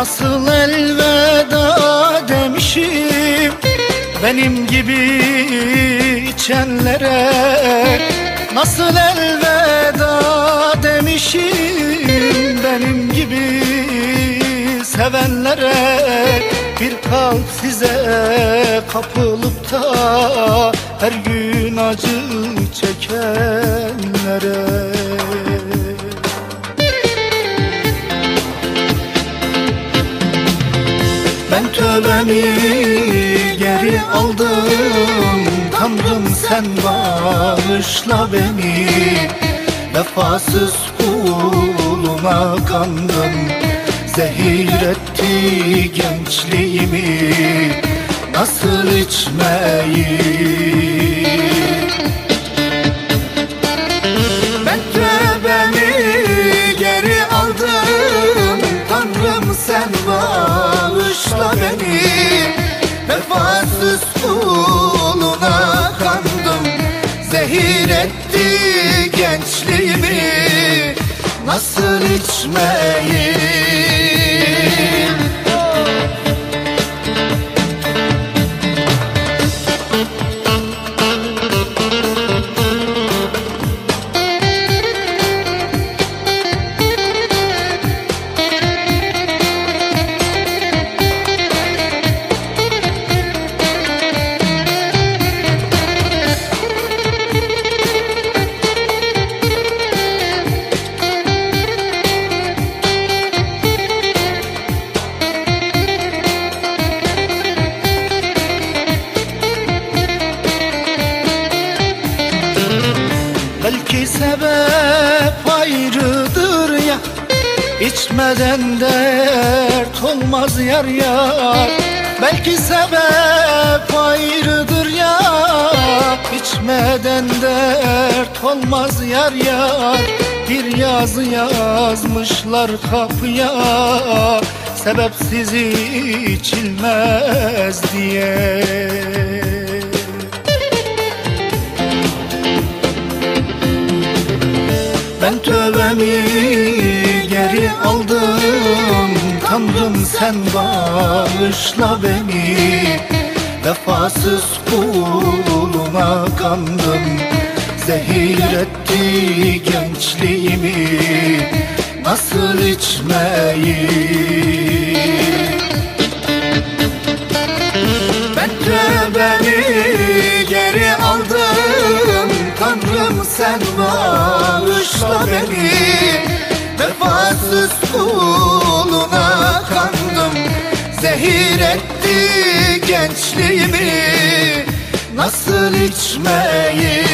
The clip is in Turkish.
Nasıl elveda demişim Benim gibi içenlere? Nasıl elveda demişim Benim gibi sevenlere? Bir kalp size kapılıp da Her gün acı çekenlere Ben tövbemi geri aldım Tanrım sen bağışla beni. Vefasız kuluna kandım. Zehir etti gençliğimi. Nasıl içmeyi Ben tövbemi geri aldım. Tanrım sen bağışla Zehir etti gençliğimi. Nasıl içmeyi Belki sebep ayrıdır ya. İçmeden dert olmaz yar yar. Belki sebep ayrıdır ya. İçmeden dert olmaz yar yar. Bir yazı yazmışlar kapıya. Sebepsiz içilmez diye tövbemi geri aldım Tanrım sen bağışla beni. Vefasız kuluna kandım. Zehir etti gençliğimi. Nasıl içmeyi bağışla beni Vefasız kuluna kandım. Zehir etti gençliğimi Nasıl içmeyi